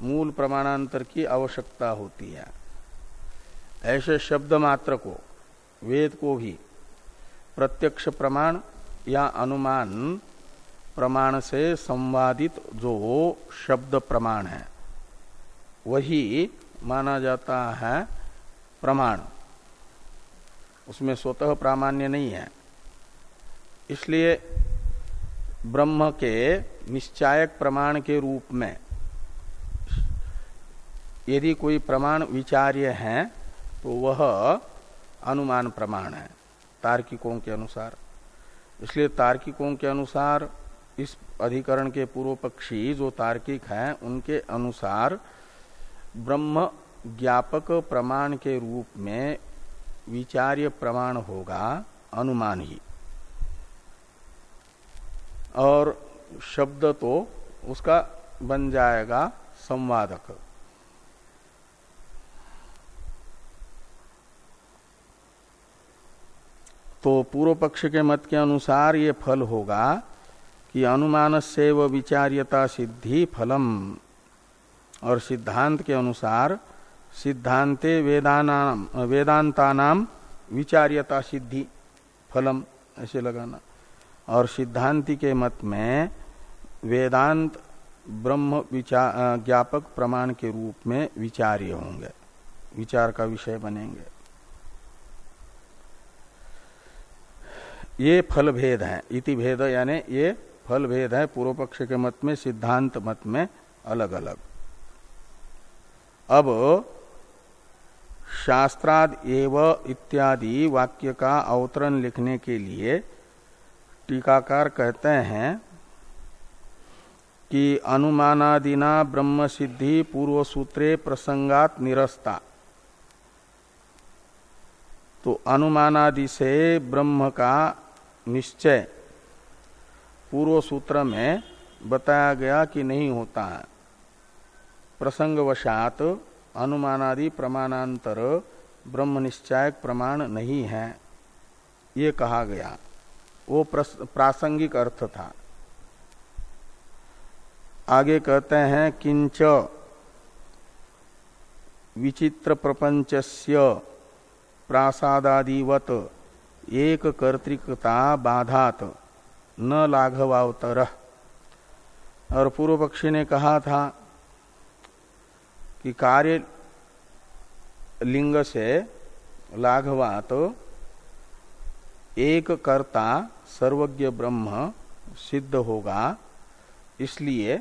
मूल प्रमाणांतर की आवश्यकता होती है। ऐसे शब्द मात्र को, वेद को भी प्रत्यक्ष प्रमाण या अनुमान प्रमाण से संवादित जो शब्द प्रमाण है, वही माना जाता है प्रमाण। उसमें स्वतः प्रामाण्य नहीं है। इसलिए ब्रह्म के निश्चायक प्रमाण के रूप में यदि कोई प्रमाण विचार्य है तो वह अनुमान प्रमाण है, तार्किकों के अनुसार। इसलिए तार्किकों के अनुसार, इस अधिकरण के पूर्व पक्षी जो तार्किक हैं, उनके अनुसार ब्रह्म ज्ञापक प्रमाण के रूप में विचार्य प्रमाण होगा, अनुमान ही। और शब्द तो उसका बन जाएगा संवादक। तो पूर्व पक्ष के मत के अनुसार ये फल होगा कि अनुमान से व विचार्यता सिद्धि फलम। और सिद्धांत के अनुसार सिद्धांते वेदानाम वेदांता नाम विचार्यता सिद्धि फलम, ऐसे लगाना। और सिद्धांति के मत में वेदांत ब्रह्म विचार ज्ञापक प्रमाण के रूप में विचार्य होंगे। विचार का विषय बनेंगे। ये फल भेद है। इति भेद यानी ये फल भेद है। पूर्व पक्ष के मत में, सिद्धांत मत में अलग अलग अब शास्त्राद एव इत्यादि वाक्य का अवतरण लिखने के लिए टीकाकार कहते हैं कि अनुमानादिना ब्रह्म सिद्धि पूर्व सूत्रे प्रसंगात निरस्ता। तो अनुमानादि से ब्रह्म का निश्चय। पूर्व सूत्र में बताया गया कि नहीं होता। है प्रसंगवशात अनुमानादि प्रमाणांतर ब्रह्म निश्चायक प्रमाण नहीं है। ये कहा गया। वो प्रासंगिक अर्थ था। आगे कहते हैं, किंच विचित्र प्रपंचस्य प्रासादादिवत एक कर्तिकता बाधात, न लाघवावतर। और पूर्व पक्षी ने कहा था कि कार्य लिंग से लाघवात, एक कर्ता सर्वज्ञ ब्रह्म सिद्ध होगा, इसलिए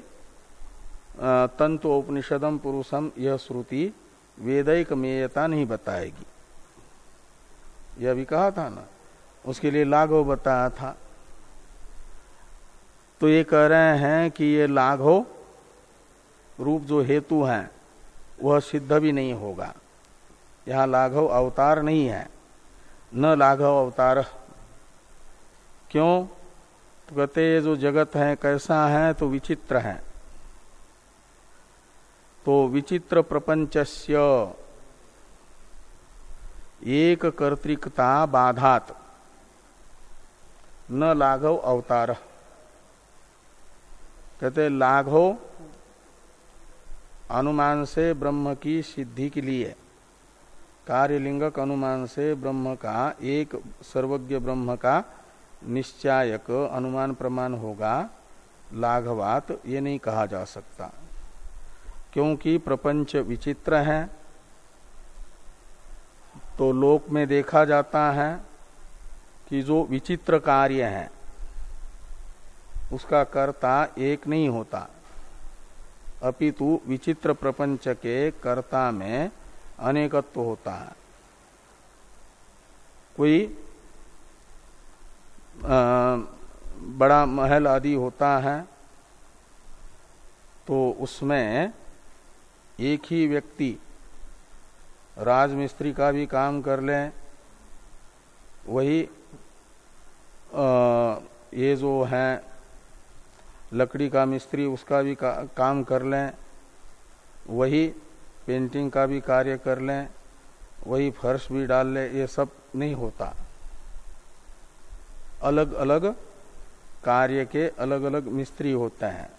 तंतु उपनिषदम पुरुषम यह श्रुति वेदिक मेयता नहीं बताएगी। यह भी कहा था ना? उसके लिए लाघव बताया था। तो ये कह रहे हैं कि ये लाघव रूप जो हेतु है, वह सिद्ध भी नहीं होगा। यहाँ लाघव अवतार नहीं है। न लाघव अवतार। क्यों? तो कहते ये जो जगत है, कैसा है तो विचित्र है। तो विचित्र प्रपंचस्य एक कर्तिकता बाधात। न लाघव अवतार। कहते लाघव अनुमान से ब्रह्म की सिद्धि के लिए। कार्यलिंगक अनुमान से ब्रह्म का एक सर्वज्ञ ब्रह्म का निश्चायक अनुमान प्रमाण होगा। लाघवात ये नहीं कहा जा सकता। क्योंकि प्रपंच विचित्र है तो लोक में देखा जाता है कि जो विचित्र कार्य है उसका कर्ता एक नहीं होता। अपितु विचित्र प्रपंच के कर्ता में अनेकत्व होता है। कोई आ, बड़ा महल आदि होता है तो उसमें एक ही व्यक्ति राजमिस्त्री का भी काम कर ले वही ये जो है लकड़ी का मिस्त्री उसका भी का, काम कर लें वही पेंटिंग का भी कार्य कर लें वही फर्श भी डाल लें ये सब नहीं होता। अलग अलग कार्य के अलग अलग मिस्त्री होते हैं।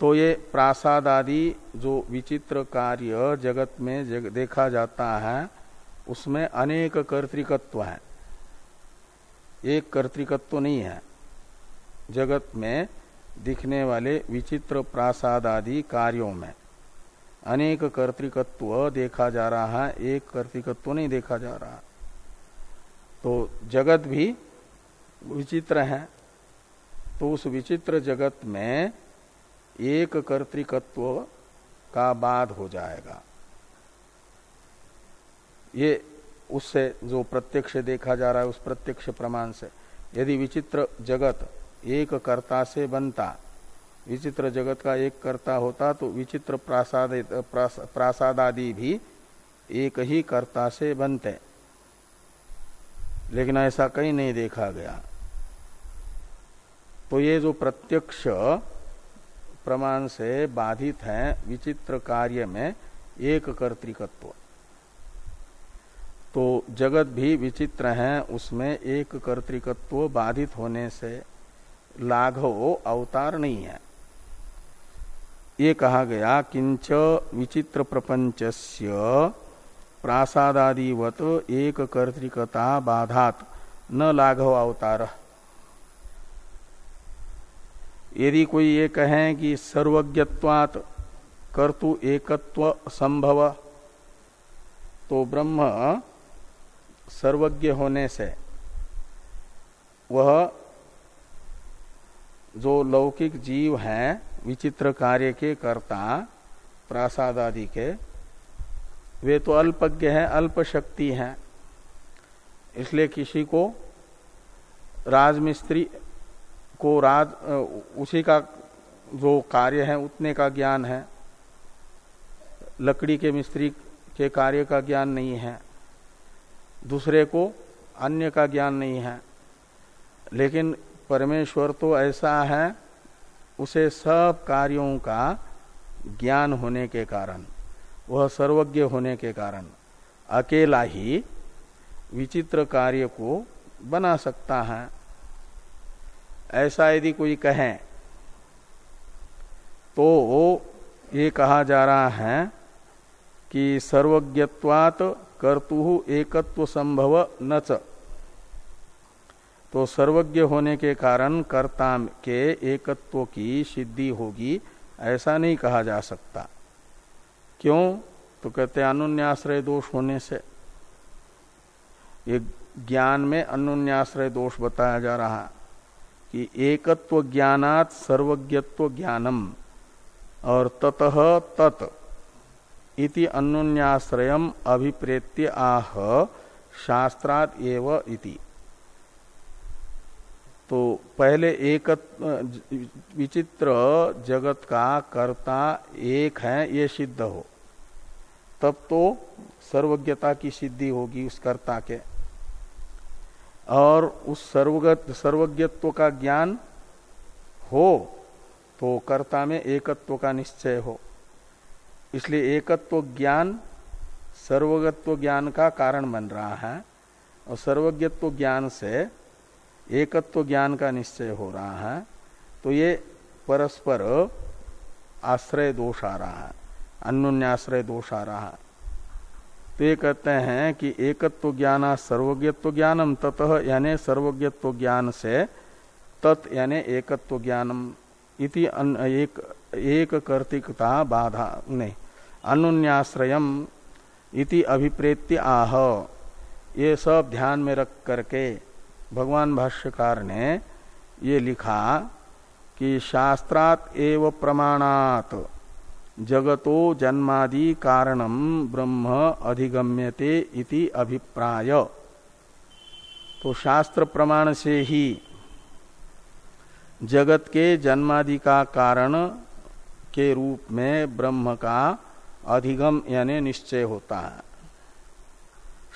तो ये प्रासाद आदि जो विचित्र कार्य जगत में जग, देखा जाता है उसमें अनेक कर्तिकत्व है। एक कर्तिकत्व तो नहीं है। जगत में दिखने वाले विचित्र प्रासाद आदि कार्यों में अनेक कर्तिकत्व देखा जा रहा है, एक कर्तिकत्व नहीं देखा जा रहा। तो जगत भी विचित्र है। तो उस विचित्र जगत में एक कर्तिकत्व का बाद हो जाएगा। ये उससे जो प्रत्यक्ष देखा जा रहा है, उस प्रत्यक्ष प्रमाण से। यदि विचित्र जगत एक कर्ता से बनता, विचित्र जगत का एक कर्ता होता तो विचित्र प्रासाद प्रासाद आदि भी एक ही कर्ता से बनते। लेकिन ऐसा कहीं नहीं देखा गया। तो ये जो प्रत्यक्ष प्रमाण से बाधित है, विचित्र कार्य में एक कर्तिकत्व। तो जगत भी विचित्र है, उसमें एक कर्तिकत्व बाधित होने से लाघव अवतार नहीं है। ये कहा गया, किंच विचित्र प्रपंचस्य प्रासादादिवत एक कर्तिकता बाधात, न लाघव अवतार। यदि कोई ये कहे कि सर्वज्ञत्वात कर्तु एकत्व संभव तो ब्रह्म सर्वज्ञ होने से वह जो लौकिक जीव हैं, विचित्र कार्य के कर्ता, प्रासाद आदि के, वे तो अल्पज्ञ हैं अल्प शक्ति हैं। इसलिए किसी को राजमिस्त्री को राज उसी का जो कार्य है, उतने का ज्ञान है। लकड़ी के मिस्त्री के कार्य का ज्ञान नहीं है। दूसरे को अन्य का ज्ञान नहीं है। लेकिन परमेश्वर तो ऐसा है, उसे सब कार्यों का ज्ञान होने के कारण, वह सर्वज्ञ होने के कारण, अकेला ही विचित्र कार्य को बना सकता है। ऐसा यदि कोई कहे तो ये कहा जा रहा है कि सर्वज्ञत्वात कर्तु एकत्व संभव न च। तो सर्वज्ञ होने के कारण कर्ता के एकत्व की सिद्धि होगी, ऐसा नहीं कहा जा सकता। क्यों? तो कहते अनुन्याश्रय दोष होने से। ये ज्ञान में अनुन्याश्रय दोष बताया जा रहा कि एकत्व ज्ञानात सर्वज्ञत्व ज्ञानम, और ततः तत्। इति अनुन्याश्रयम अभिप्रेत्य आह, शास्त्रात एव इति। तो पहले एक, विचित्र जगत का कर्ता एक है, ये सिद्ध हो। तब तो सर्वज्ञता की सिद्धि होगी उस कर्ता के। और उस सर्वगत, सर्वज्ञत्व का ज्ञान हो तो कर्ता में एकत्व का निश्चय हो। इसलिए एकत्व ज्ञान सर्वगत्व ज्ञान का कारण बन रहा है और सर्वज्ञत्व ज्ञान से एकत्व ज्ञान का निश्चय हो रहा है। तो ये परस्पर आश्रय दोष आ रहा है, अन्योन्याश्रय दोष आ रहा है। तो ये कहते हैं कि एकत्व ज्ञान सर्वज्ञत्व ज्ञानम ततः, यानी सर्वज्ञत्व ज्ञान से तत्, यानी एकत्व ज्ञानम इति एक एक कर्तिकता बाधा, नहीं, अनुन्याश्रयम इति अभिप्रेत्य आह। ये सब ध्यान में रख करके भगवान भाष्यकार ने ये लिखा कि शास्त्रात एव प्रमाणात, जगतो जन्मादि कारणम ब्रह्म अधिगम्यते इति अभिप्राय। तो शास्त्र प्रमाण से ही जगत के जन्मादि का कारण के रूप में ब्रह्म का अधिगम यानी निश्चय होता है।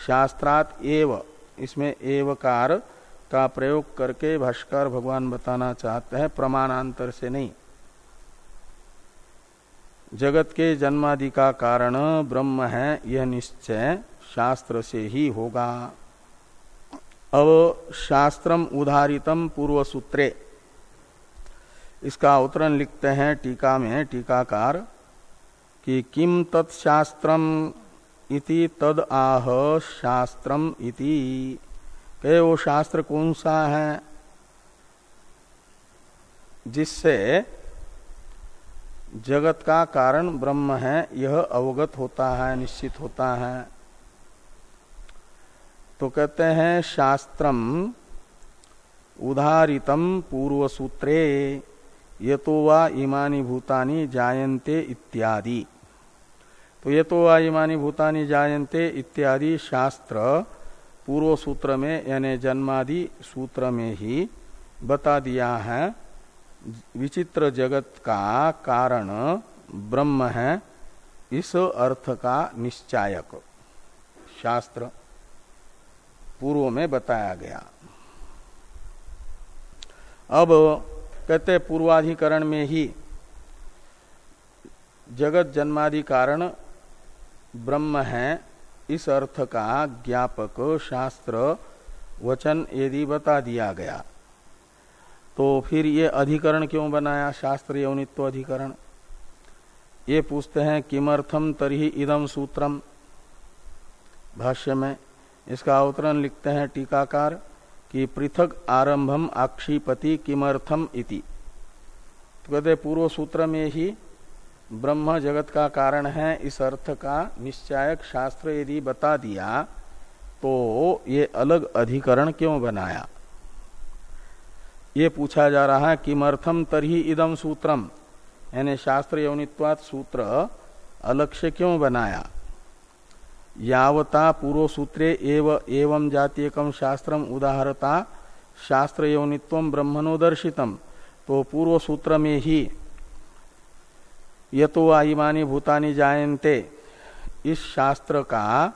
शास्त्रात एव, इसमें एवकार का प्रयोग करके भाष्कर भगवान बताना चाहते हैं, प्रमाणांतर से नहीं। जगत के जन्मादि का कारण ब्रह्म है, यह निश्चय शास्त्र से ही होगा। अब शास्त्रम उदारितम पूर्व सूत्रे इसका उत्तरण लिखते हैं टीका में, टीकाकार, कि किम तत्शास्त्रम इति तद आह शास्त्रम इति। कहे, वो शास्त्र कौन सा है? जिससे जगत का कारण ब्रह्म है, यह अवगत होता है, निश्चित होता है। तो कहते हैं, शास्त्रम उदारितम पूर्व सूत्रे ये तो वा इमानी भूतानी जायन्ते इत्यादि। तो ये तो वा इमानी भूतानी जायन्ते इत्यादि शास्त्र पूर्व सूत्र में यानी जन्मादि सूत्र में ही बता दिया है। विचित्र जगत का कारण ब्रह्म है, इस अर्थ का निश्चायक। शास्त्र पूर्व में बताया गया। अब कहते पूर्वाधिकरण में ही जगत जन्मादि कारण ब्रह्म है, इस अर्थ का ज्ञापक शास्त्र वचन यदि बता दिया गया। तो फिर ये अधिकरण क्यों बनाया, शास्त्र यौनित्व अधिकरण? ये पूछते हैं किमर्थम तरही इदम सूत्रम भाष्य में इसका अवतरण लिखते हैं टीकाकार। कि पृथक आरंभम आक्षिपति किमर्थम इति। तो कहते पूर्व सूत्र में ही ब्रह्म जगत का कारण है, इस अर्थ का निश्चायक शास्त्र यदि बता दिया तो ये अलग अधिकरण क्यों बनाया? ये पूछा जा रहा है, किमर्थम तरही इदम सूत्रम। यानी शास्त्र यौनित्वात सूत्र अलक्ष्य क्यों बनाया? यावता पूर्व सूत्रे एव, एवं जातीयकम शास्त्रम उदाहरता शास्त्र यौनित्व ब्रह्मणोदर्शितम तो पूर्व सूत्र में ही यतो आईमानी भूतानी जायन्ते। इस शास्त्र का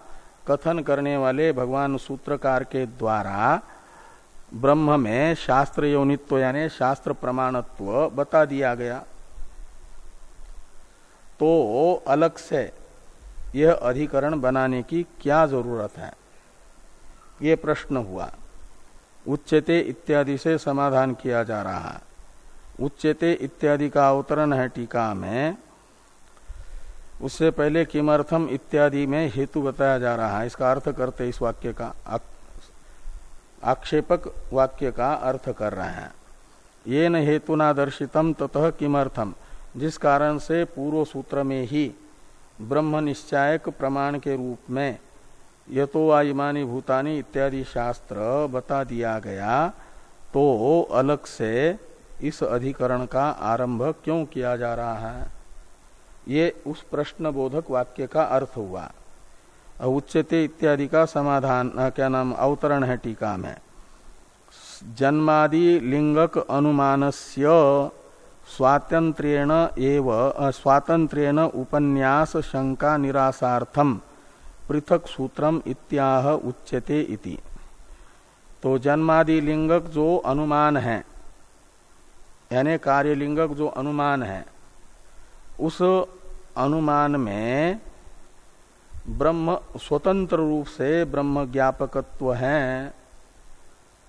कथन करने वाले भगवान सूत्रकार के द्वारा ब्रह्म में शास्त्र यौनित्व यानी शास्त्र प्रमाणत्व बता दिया गया। तो अलग से यह अधिकरण बनाने की क्या ज़रूरत है? ये प्रश्न हुआ। उच्चते इत्यादि से समाधान किया जा रहा है। उच्चते इत्यादि का अवतरण है टीका में। उससे पहले किमर्थम इत्यादि में हेतु बताया जा रहा है। इसका अर्थ करते इस वाक्य का। आक्षेपक वाक्य का अर्थ कर रहे हैं। ये न हेतु ना दर्शितम ततः किमर्थम। जिस कारण से पूर्व सूत्र में ही ब्रह्म निश्चायक प्रमाण के रूप में यतो आईमानी भूतानी इत्यादि शास्त्र बता दिया गया तो अलग से इस अधिकरण का आरंभ क्यों किया जा रहा है? ये उस प्रश्न बोधक वाक्य का अर्थ हुआ। उच्चते इत्यादि का समाधान क्या नाम, अवतरण है टीका में। जन्मादि लिंगक अनुमानस्य स्वातंत्रेण एव स्वातंत्रेण उपन्यास शंका निरासार्थम पृथक सूत्रम इत्याह उच्यते इति। तो जन्मादि लिंगक जो अनुमान है, यानी कार्यलिंगक जो अनुमान है, उस अनुमान में ब्रह्म स्वतंत्र रूप से ब्रह्म ज्ञापकत्व है,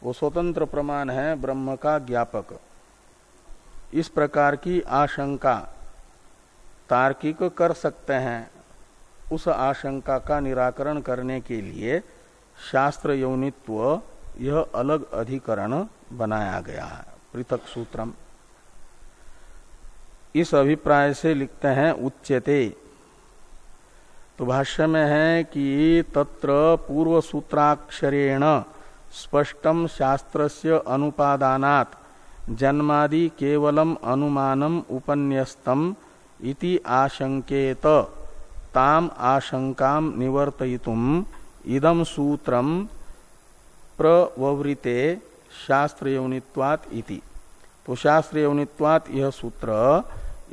वो स्वतंत्र प्रमाण है ब्रह्म का ज्ञापक। इस प्रकार की आशंका तार्किक कर सकते हैं उस आशंका का निराकरण करने के लिए शास्त्र यौनित्व यह अलग अधिकरण बनाया गया है। पृथक सूत्रम। इस अभिप्राय से लिखते हैं उच्चते तो भाष्य में है कि तत्र पूर्व सूत्राक्षरेण स्पष्टम शास्त्रस्य अनुपादानात जन्मादि केवलम अनुमानम उपन्यस्तम इति आशंकेत ताम आशंकाम निवर्तयितुम इदम सूत्रम प्रवृते शास्त्र यौनित्वात इति। तो शास्त्र यौनित्वात यह सूत्र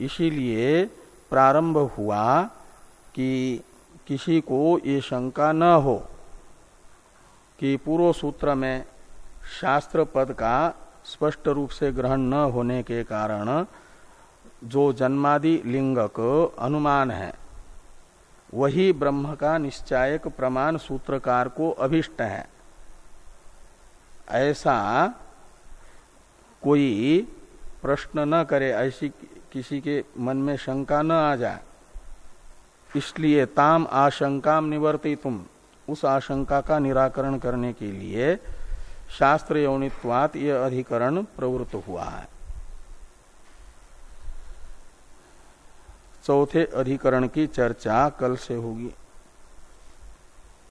इसीलिए प्रारंभ हुआ कि किसी को ये शंका न हो कि पूर्व सूत्र में शास्त्र पद का स्पष्ट रूप से ग्रहण न होने के कारण जो जन्मादि लिंगक अनुमान है, वही ब्रह्म का निश्चायक प्रमाण सूत्रकार को अभिष्ट है। ऐसा कोई प्रश्न न करे, ऐसी किसी के मन में शंका न आ जाए। इसलिए ताम आशंका निवर्ती तुम उस आशंका का निराकरण करने के लिए शास्त्र यौनित्वात यह अधिकरण प्रवृत्त हुआ है। चौथे अधिकरण की चर्चा कल से होगी।